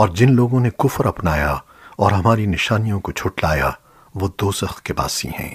اور جن لوگوں نے کفر اپنایا اور ہماری نشانیوں کو جھٹلایا وہ دوزخ کے باسی ہیں۔